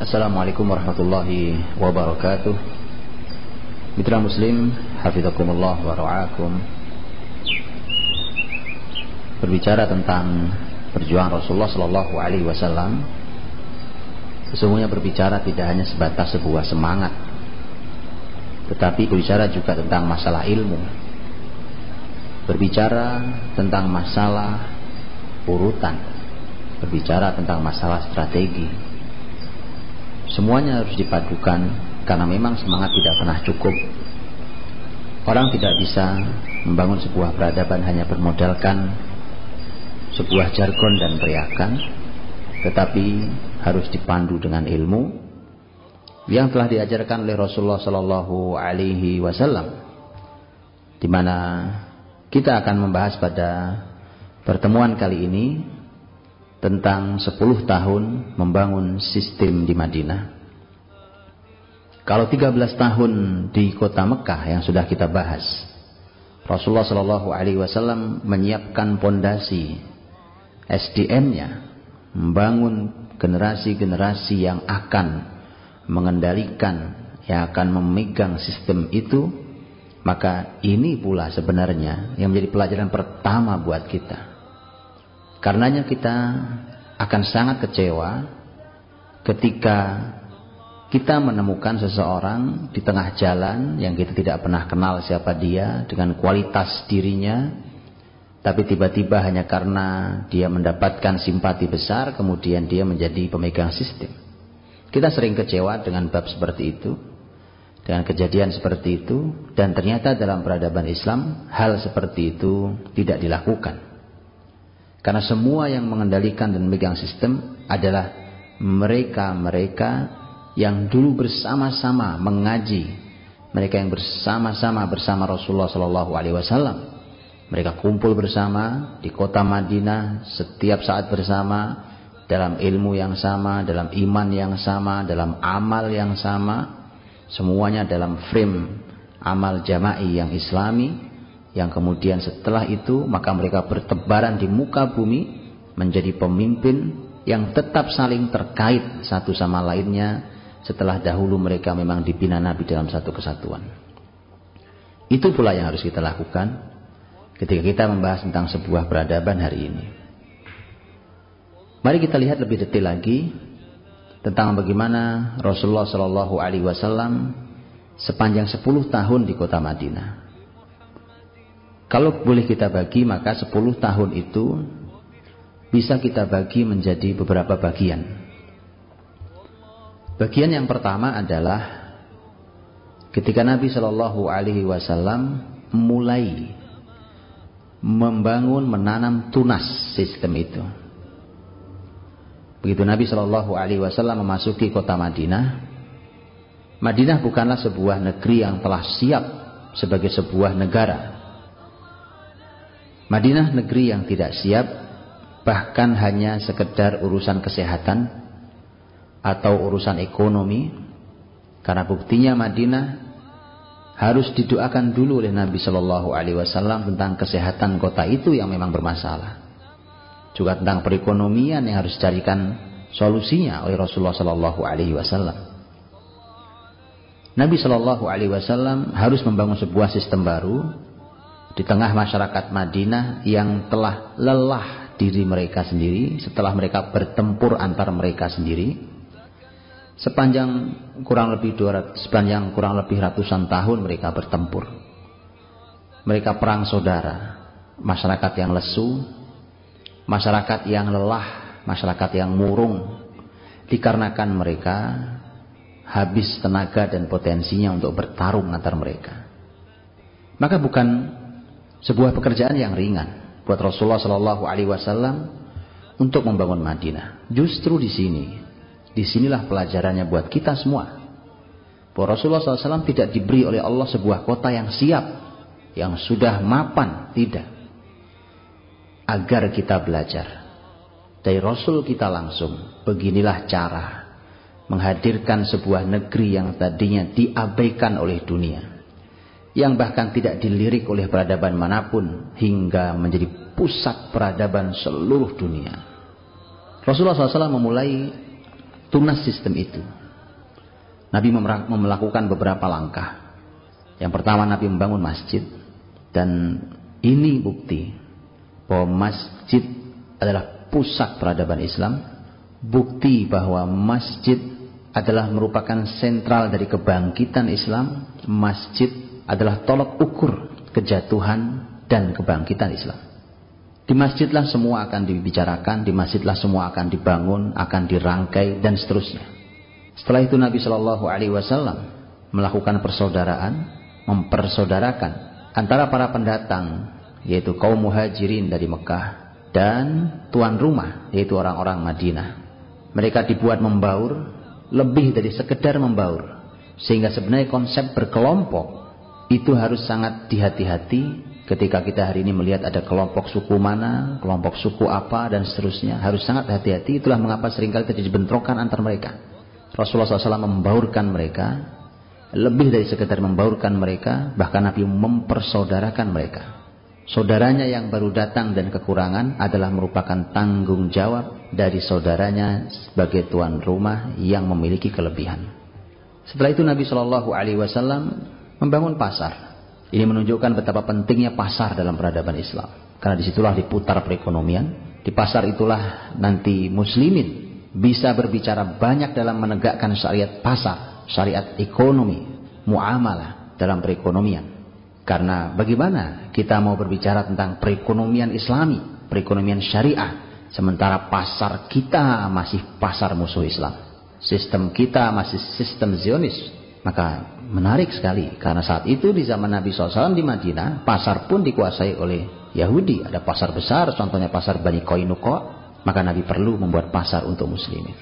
Assalamualaikum warahmatullahi wabarakatuh. Mitra Muslim Hafizakumullah wa ra'akum. Berbicara tentang perjuangan Rasulullah Sallallahu Alaihi Wasallam Sesungguhnya berbicara tidak hanya sebatas sebuah semangat Tetapi berbicara juga tentang masalah ilmu. Berbicara tentang masalah urutan Berbicara tentang masalah strategi Semuanya harus dipadukan karena memang semangat tidak pernah cukup. Orang tidak bisa membangun sebuah peradaban hanya bermodalkan sebuah jargon dan teriakan, tetapi harus dipandu dengan ilmu yang telah diajarkan oleh Rasulullah Sallallahu Alaihi Wasallam, di mana kita akan membahas pada pertemuan kali ini tentang 10 tahun membangun sistem di Madinah. Kalau 13 tahun di kota Mekah yang sudah kita bahas, Rasulullah Shallallahu Alaihi Wasallam menyiapkan pondasi SDM-nya, membangun generasi-generasi yang akan mengendalikan, yang akan memegang sistem itu, maka ini pula sebenarnya yang menjadi pelajaran pertama buat kita Karenanya kita akan sangat kecewa ketika kita menemukan seseorang di tengah jalan yang kita tidak pernah kenal siapa dia dengan kualitas dirinya tapi tiba-tiba hanya karena dia mendapatkan simpati besar kemudian dia menjadi pemegang sistem. Kita sering kecewa dengan bab seperti itu dengan kejadian seperti itu dan ternyata dalam peradaban Islam hal seperti itu tidak dilakukan. Karena semua yang mengendalikan dan memegang sistem adalah mereka-mereka yang dulu bersama-sama mengaji, mereka yang bersama-sama bersama Rasulullah Sallallahu Alaihi Wasallam. Mereka kumpul bersama di kota Madinah setiap saat bersama dalam ilmu yang sama, dalam iman yang sama, dalam amal yang sama, semuanya dalam frame amal jama'i yang islami yang kemudian setelah itu maka mereka bertebaran di muka bumi menjadi pemimpin yang tetap saling terkait satu sama lainnya setelah dahulu mereka memang dibina Nabi dalam satu kesatuan. Itu pula yang harus kita lakukan ketika kita membahas tentang sebuah peradaban hari ini. Mari kita lihat lebih detail lagi tentang bagaimana Rasulullah Shallallahu Alaihi Wasallam sepanjang 10 tahun di kota Madinah. Kalau boleh kita bagi maka 10 tahun itu bisa kita bagi menjadi beberapa bagian. Bagian yang pertama adalah ketika Nabi Shallallahu Alaihi Wasallam mulai membangun, menanam tunas sistem itu. Begitu Nabi Shallallahu Alaihi Wasallam memasuki kota Madinah, Madinah bukanlah sebuah negeri yang telah siap sebagai sebuah negara. Madinah negeri yang tidak siap bahkan hanya sekedar urusan kesehatan atau urusan ekonomi karena buktinya Madinah harus didoakan dulu oleh Nabi Shallallahu Alaihi Wasallam tentang kesehatan kota itu yang memang bermasalah. Juga tentang perekonomian yang harus dicarikan solusinya oleh Rasulullah Shallallahu Alaihi Wasallam. Nabi Shallallahu Alaihi Wasallam harus membangun sebuah sistem baru di tengah masyarakat Madinah yang telah lelah diri mereka sendiri setelah mereka bertempur antar mereka sendiri sepanjang kurang lebih 200, sepanjang kurang lebih ratusan tahun mereka bertempur. Mereka perang saudara masyarakat yang lesu masyarakat yang lelah masyarakat yang murung dikarenakan mereka habis tenaga dan potensinya untuk bertarung antar mereka. Maka bukan sebuah pekerjaan yang ringan buat Rasulullah Shallallahu Alaihi Wasallam untuk membangun Madinah. Justru di sini, di sinilah pelajarannya buat kita semua. Bahwa Rasulullah SAW tidak diberi oleh Allah sebuah kota yang siap, yang sudah mapan, tidak. Agar kita belajar dari Rasul kita langsung. Beginilah cara menghadirkan sebuah negeri yang tadinya diabaikan oleh dunia yang bahkan tidak dilirik oleh peradaban mana pun hingga menjadi pusat peradaban seluruh dunia. Rasulullah SAW memulai tunas sistem itu. Nabi melakukan beberapa langkah. Yang pertama Nabi membangun masjid dan ini bukti bahwa masjid adalah pusat peradaban Islam, bukti bahwa masjid adalah merupakan sentral dari kebangkitan Islam, masjid adalah tolok ukur kejatuhan dan kebangkitan Islam. Di masjidlah semua akan dibicarakan, di masjidlah semua akan dibangun, akan dirangkai dan seterusnya. Setelah itu Nabi Shallallahu Alaihi Wasallam melakukan persaudaraan, mempersaudarakan antara para pendatang, yaitu kaum muhajirin dari Mekah dan tuan rumah, yaitu orang-orang Madinah. Mereka dibuat membaur lebih dari sekedar membaur, sehingga sebenarnya konsep berkelompok itu harus sangat dihati-hati Ketika kita hari ini melihat ada kelompok suku mana, kelompok suku apa, dan seterusnya, harus sangat hati-hati. Itulah mengapa sering kali terjadi bentrokan antar mereka. Rasulullah SAW membaurkan mereka, lebih dari sekedar membaurkan mereka, bahkan Nabi mempersaudarakan mereka. Saudaranya yang baru datang dan kekurangan adalah merupakan tanggung jawab dari saudaranya sebagai tuan rumah yang memiliki kelebihan. Setelah itu Nabi Shallallahu Alaihi Wasallam membangun pasar ini menunjukkan betapa pentingnya pasar dalam peradaban Islam. Karena di situlah diputar perekonomian. Di pasar itulah nanti muslimin bisa berbicara banyak dalam menegakkan syariat pasar, syariat ekonomi, muamalah dalam perekonomian. Karena bagaimana kita mau berbicara tentang perekonomian islami, perekonomian syariah, sementara pasar kita masih pasar musuh Islam. Sistem kita masih sistem Zionis. Maka menarik sekali karena saat itu di zaman Nabi SAW di Madinah pasar pun dikuasai oleh Yahudi. Ada pasar besar contohnya pasar Bani Koinuko maka Nabi perlu membuat pasar untuk muslimin.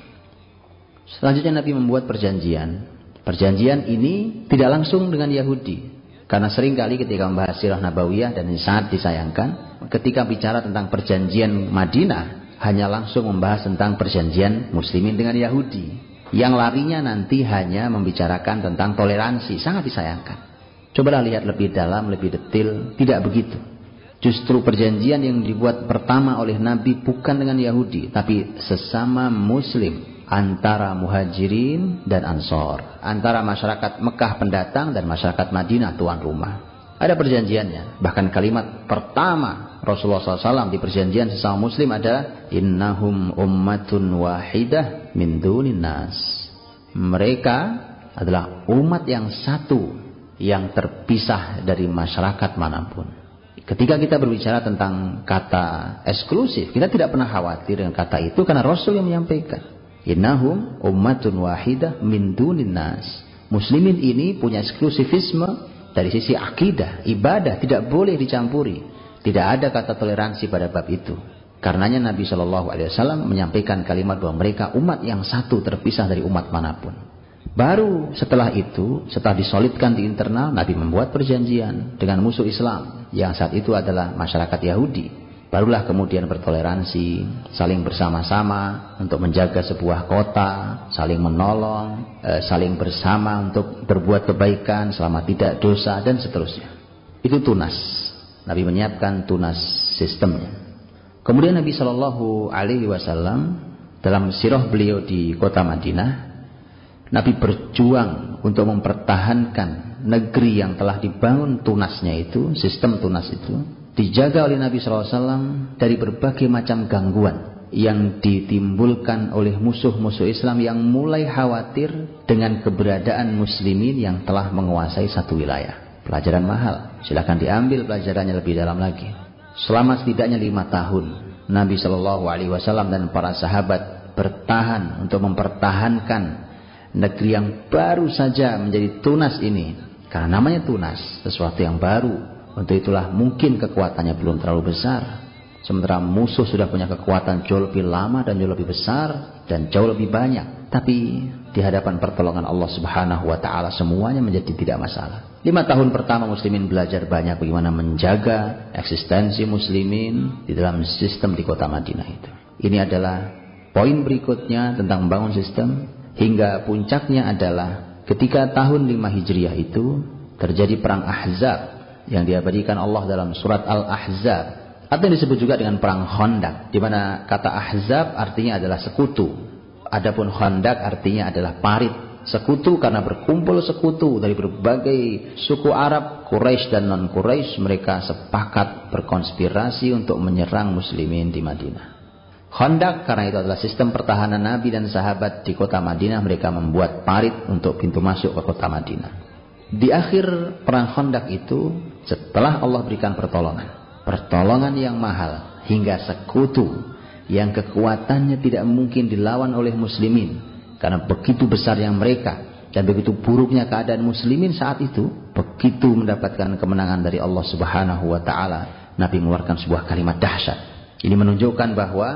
Selanjutnya Nabi membuat perjanjian. Perjanjian ini tidak langsung dengan Yahudi karena sering kali ketika membahas sirah Nabawiyah dan ini sangat disayangkan ketika bicara tentang perjanjian Madinah hanya langsung membahas tentang perjanjian muslimin dengan Yahudi yang larinya nanti hanya membicarakan tentang toleransi. Sangat disayangkan. Cobalah lihat lebih dalam, lebih detail. Tidak begitu. Justru perjanjian yang dibuat pertama oleh Nabi bukan dengan Yahudi. Tapi sesama Muslim. Antara muhajirin dan ansor. Antara masyarakat Mekah pendatang dan masyarakat Madinah tuan rumah. Ada perjanjiannya. Bahkan kalimat pertama Rasulullah SAW di perjanjian sesama muslim adalah Innahum ummatun wahidah min dunin nas. Mereka adalah umat yang satu yang terpisah dari masyarakat mana pun. Ketika kita berbicara tentang kata eksklusif, kita tidak pernah khawatir dengan kata itu karena Rasul yang menyampaikan. Innahum ummatun wahidah min dunin nas. Muslimin ini punya eksklusifisme dari sisi akidah, ibadah tidak boleh dicampuri. Tidak ada kata toleransi pada bab itu. Karenanya Nabi Shallallahu Alaihi Wasallam menyampaikan kalimat bahwa mereka umat yang satu terpisah dari umat mana pun. Baru setelah itu, setelah disolidkan di internal, Nabi membuat perjanjian dengan musuh Islam yang saat itu adalah masyarakat Yahudi Barulah kemudian bertoleransi, saling bersama-sama untuk menjaga sebuah kota, saling menolong, e, saling bersama untuk berbuat kebaikan selama tidak dosa dan seterusnya. Itu tunas. Nabi menyiapkan tunas sistemnya. Kemudian Nabi Shallallahu Alaihi Wasallam dalam sirah beliau di kota Madinah, Nabi berjuang untuk mempertahankan negeri yang telah dibangun tunasnya itu, sistem tunas itu, dijaga oleh Nabi SAW dari berbagai macam gangguan yang ditimbulkan oleh musuh-musuh Islam yang mulai khawatir dengan keberadaan muslimin yang telah menguasai satu wilayah. Pelajaran mahal, silahkan diambil pelajarannya lebih dalam lagi. Selama setidaknya lima tahun, Nabi Shallallahu Alaihi Wasallam dan para sahabat bertahan untuk mempertahankan negeri yang baru saja menjadi tunas ini. Karena namanya tunas, sesuatu yang baru, untuk itulah mungkin kekuatannya belum terlalu besar. Sementara musuh sudah punya kekuatan jauh lebih lama dan jauh lebih besar dan jauh lebih banyak. Tapi di hadapan pertolongan Allah Subhanahu wa taala semuanya menjadi tidak masalah. Lima tahun pertama muslimin belajar banyak bagaimana menjaga eksistensi muslimin di dalam sistem di kota Madinah itu. Ini adalah poin berikutnya tentang membangun sistem hingga puncaknya adalah ketika tahun 5 Hijriah itu terjadi perang Ahzab yang diabadikan Allah dalam surat Al-Ahzab. Atau yang disebut juga dengan perang Khandaq di mana kata Ahzab artinya adalah sekutu. Adapun Khandak artinya adalah parit sekutu karena berkumpul sekutu dari berbagai suku Arab, Quraisy dan non-Quraisy, mereka sepakat berkonspirasi untuk menyerang muslimin di Madinah. Khandak karena itu adalah sistem pertahanan Nabi dan sahabat di kota Madinah, mereka membuat parit untuk pintu masuk ke kota Madinah. Di akhir perang Khandak itu, setelah Allah berikan pertolongan, pertolongan yang mahal hingga sekutu yang kekuatannya tidak mungkin dilawan oleh muslimin karena begitu besar yang mereka dan begitu buruknya keadaan muslimin saat itu begitu mendapatkan kemenangan dari Allah Subhanahu wa taala Nabi mengeluarkan sebuah kalimat dahsyat ini menunjukkan bahwa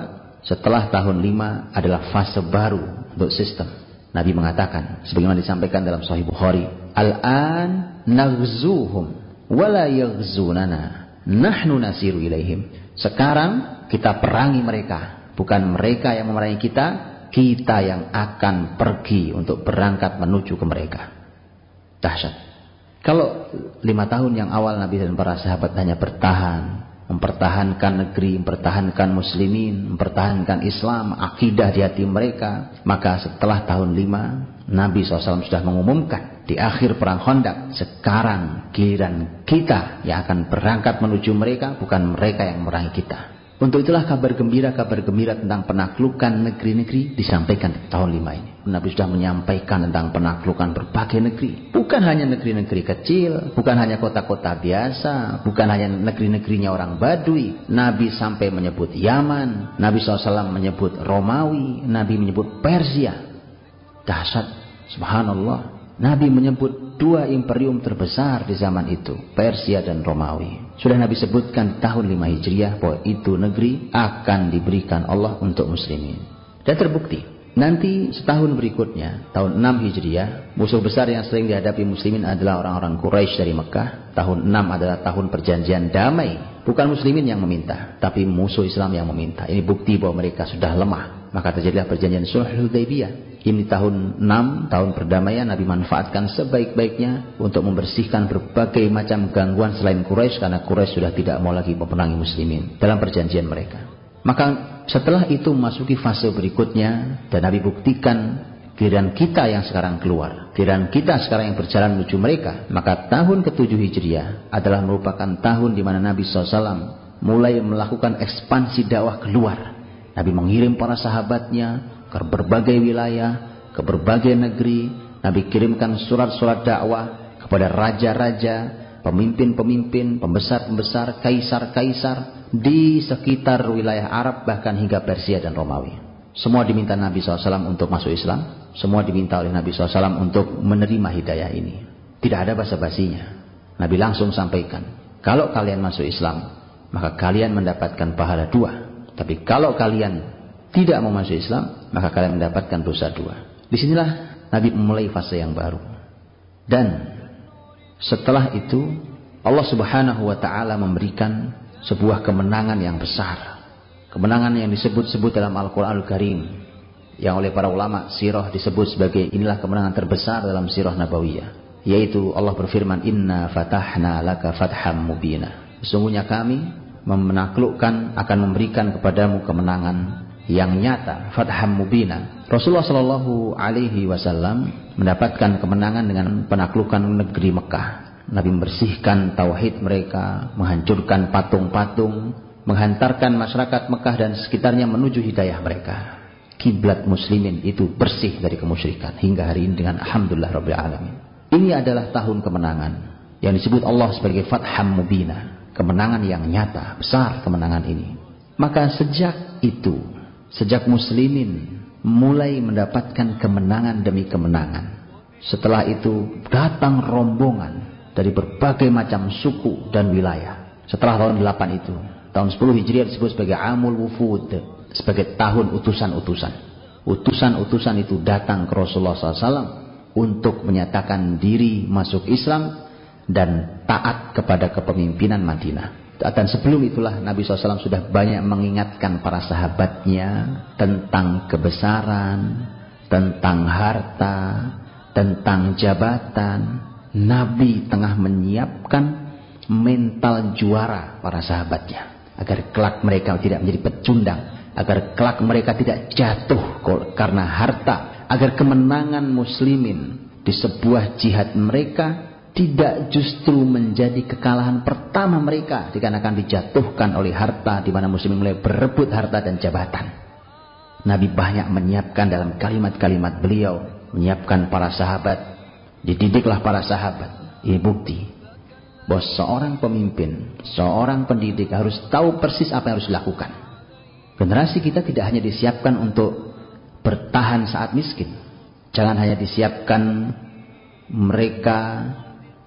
setelah tahun 5 adalah fase baru untuk sistem Nabi mengatakan sebagaimana disampaikan dalam Sahih Bukhari al-an naghzuhum wala yaghzunana nahnu nasiru ilaihim sekarang kita perangi mereka. Bukan mereka yang memerangi kita, kita yang akan pergi untuk berangkat menuju ke mereka. Dahsyat. Kalau lima tahun yang awal Nabi dan para sahabat hanya bertahan, mempertahankan negeri, mempertahankan muslimin, mempertahankan Islam, akidah di hati mereka, maka setelah tahun lima, Nabi SAW sudah mengumumkan di akhir perang Khandaq, sekarang giliran kita yang akan berangkat menuju mereka, bukan mereka yang merangi kita. Untuk itulah kabar gembira-kabar gembira tentang penaklukan negeri-negeri disampaikan di tahun lima ini. Nabi sudah menyampaikan tentang penaklukan berbagai negeri. Bukan hanya negeri-negeri kecil, bukan hanya kota-kota biasa, bukan hanya negeri-negerinya orang Badui. Nabi sampai menyebut Yaman, Nabi SAW menyebut Romawi, Nabi menyebut Persia. Dahsyat, subhanallah. Nabi menyebut dua imperium terbesar di zaman itu, Persia dan Romawi. Sudah Nabi sebutkan tahun 5 Hijriah bahwa itu negeri akan diberikan Allah untuk muslimin. Dan terbukti, nanti setahun berikutnya, tahun 6 Hijriah, musuh besar yang sering dihadapi muslimin adalah orang-orang Quraisy dari Mekah. Tahun 6 adalah tahun perjanjian damai. Bukan muslimin yang meminta, tapi musuh Islam yang meminta. Ini bukti bahwa mereka sudah lemah. Maka terjadilah perjanjian Sulh Hudaybiyah ini tahun 6, tahun perdamaian Nabi manfaatkan sebaik-baiknya untuk membersihkan berbagai macam gangguan selain Quraisy karena Quraisy sudah tidak mau lagi memenangi muslimin dalam perjanjian mereka. Maka setelah itu memasuki fase berikutnya dan Nabi buktikan giliran kita yang sekarang keluar, giliran kita sekarang yang berjalan menuju mereka, maka tahun ke-7 Hijriah adalah merupakan tahun di mana Nabi SAW mulai melakukan ekspansi dakwah keluar. Nabi mengirim para sahabatnya ke berbagai wilayah, ke berbagai negeri. Nabi kirimkan surat-surat dakwah kepada raja-raja, pemimpin-pemimpin, pembesar-pembesar, kaisar-kaisar di sekitar wilayah Arab bahkan hingga Persia dan Romawi. Semua diminta Nabi SAW untuk masuk Islam. Semua diminta oleh Nabi SAW untuk menerima hidayah ini. Tidak ada basa-basinya. Nabi langsung sampaikan. Kalau kalian masuk Islam, maka kalian mendapatkan pahala dua. Tapi kalau kalian tidak mau masuk Islam, maka kalian mendapatkan dosa dua. Di sinilah Nabi memulai fase yang baru. Dan setelah itu Allah Subhanahu wa taala memberikan sebuah kemenangan yang besar. Kemenangan yang disebut-sebut dalam Al-Qur'anul Karim yang oleh para ulama sirah disebut sebagai inilah kemenangan terbesar dalam sirah nabawiyah yaitu Allah berfirman inna fatahna laka fatham mubina sesungguhnya kami menaklukkan akan memberikan kepadamu kemenangan yang nyata, fatham mubina. Rasulullah Shallallahu Alaihi Wasallam mendapatkan kemenangan dengan penaklukan negeri Mekah. Nabi membersihkan tauhid mereka, menghancurkan patung-patung, menghantarkan masyarakat Mekah dan sekitarnya menuju hidayah mereka. Kiblat muslimin itu bersih dari kemusyrikan hingga hari ini dengan alhamdulillah rabbil alamin. Ini adalah tahun kemenangan yang disebut Allah sebagai fatham mubina, kemenangan yang nyata, besar kemenangan ini. Maka sejak itu Sejak muslimin mulai mendapatkan kemenangan demi kemenangan. Setelah itu datang rombongan dari berbagai macam suku dan wilayah. Setelah tahun 8 itu, tahun 10 Hijriah disebut sebagai Amul Wufud, sebagai tahun utusan-utusan. Utusan-utusan itu datang ke Rasulullah SAW untuk menyatakan diri masuk Islam dan taat kepada kepemimpinan Madinah. Dan sebelum itulah Nabi SAW sudah banyak mengingatkan para sahabatnya tentang kebesaran, tentang harta, tentang jabatan. Nabi tengah menyiapkan mental juara para sahabatnya. Agar kelak mereka tidak menjadi pecundang agar kelak mereka tidak jatuh karena harta, agar kemenangan muslimin di sebuah jihad mereka tidak justru menjadi kekalahan pertama mereka dikarenakan dijatuhkan oleh harta di mana muslimin mulai berebut harta dan jabatan. Nabi banyak menyiapkan dalam kalimat-kalimat beliau, menyiapkan para sahabat, dididiklah para sahabat. Ini bukti bahwa seorang pemimpin, seorang pendidik harus tahu persis apa yang harus dilakukan. Generasi kita tidak hanya disiapkan untuk bertahan saat miskin. Jangan hanya disiapkan mereka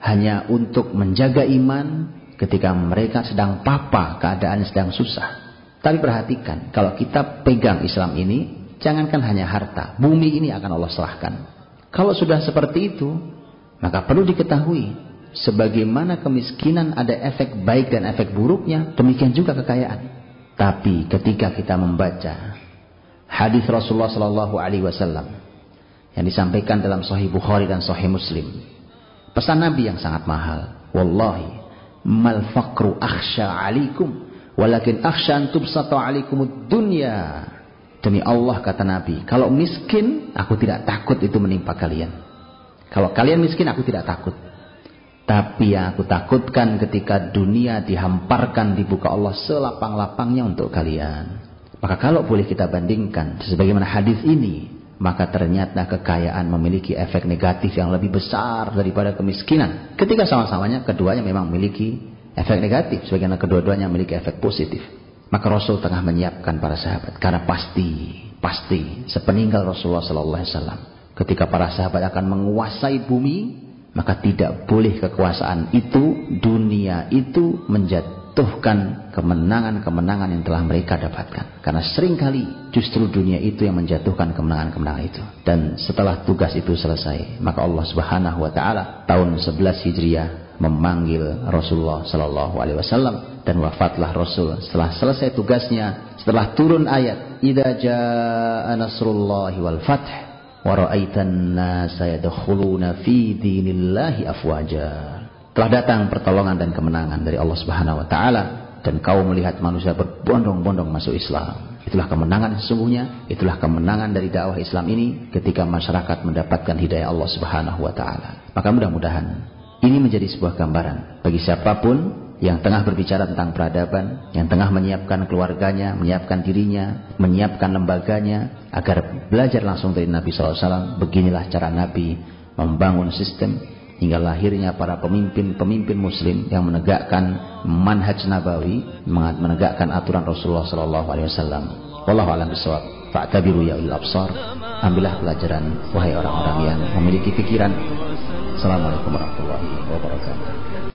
hanya untuk menjaga iman ketika mereka sedang papa, keadaan sedang susah. Tapi perhatikan, kalau kita pegang Islam ini, jangankan hanya harta, bumi ini akan Allah serahkan. Kalau sudah seperti itu, maka perlu diketahui, sebagaimana kemiskinan ada efek baik dan efek buruknya, demikian juga kekayaan. Tapi ketika kita membaca hadis Rasulullah Shallallahu Alaihi Wasallam yang disampaikan dalam Sahih Bukhari dan Sahih Muslim, Pesan Nabi yang sangat mahal. Wallahi mal faqru akhsha alikum walakin akhsha an tubsata alikum dunya. Demi Allah kata Nabi, kalau miskin aku tidak takut itu menimpa kalian. Kalau kalian miskin aku tidak takut. Tapi yang aku takutkan ketika dunia dihamparkan dibuka Allah selapang-lapangnya untuk kalian. Maka kalau boleh kita bandingkan sebagaimana hadis ini maka ternyata kekayaan memiliki efek negatif yang lebih besar daripada kemiskinan. Ketika sama-samanya keduanya memang memiliki efek negatif, sebagaimana kedua-duanya memiliki efek positif. Maka Rasul tengah menyiapkan para sahabat karena pasti, pasti sepeninggal Rasulullah sallallahu alaihi wasallam ketika para sahabat akan menguasai bumi, maka tidak boleh kekuasaan itu, dunia itu menjadi menjatuhkan kemenangan-kemenangan yang telah mereka dapatkan. Karena sering kali justru dunia itu yang menjatuhkan kemenangan-kemenangan itu. Dan setelah tugas itu selesai, maka Allah Subhanahu wa taala tahun 11 Hijriah memanggil Rasulullah sallallahu alaihi wasallam dan wafatlah Rasul setelah selesai tugasnya setelah turun ayat idza jaa nasrullahi wal fath wa ra'aitan nasa yadkhuluna fi dinillahi afwaja telah datang pertolongan dan kemenangan dari Allah Subhanahu wa taala dan kau melihat manusia berbondong-bondong masuk Islam. Itulah kemenangan sesungguhnya, itulah kemenangan dari dakwah Islam ini ketika masyarakat mendapatkan hidayah Allah Subhanahu wa taala. Maka mudah-mudahan ini menjadi sebuah gambaran bagi siapa pun yang tengah berbicara tentang peradaban, yang tengah menyiapkan keluarganya, menyiapkan dirinya, menyiapkan lembaganya agar belajar langsung dari Nabi SAW. Beginilah cara Nabi membangun sistem hingga lahirnya para pemimpin-pemimpin muslim yang menegakkan manhaj nabawi, menegakkan aturan Rasulullah sallallahu alaihi wasallam. Wallahu a'lam bishawab. Fa'tabiru ya ulil absar. Ambillah pelajaran wahai orang-orang yang memiliki pikiran. Assalamualaikum warahmatullahi wabarakatuh.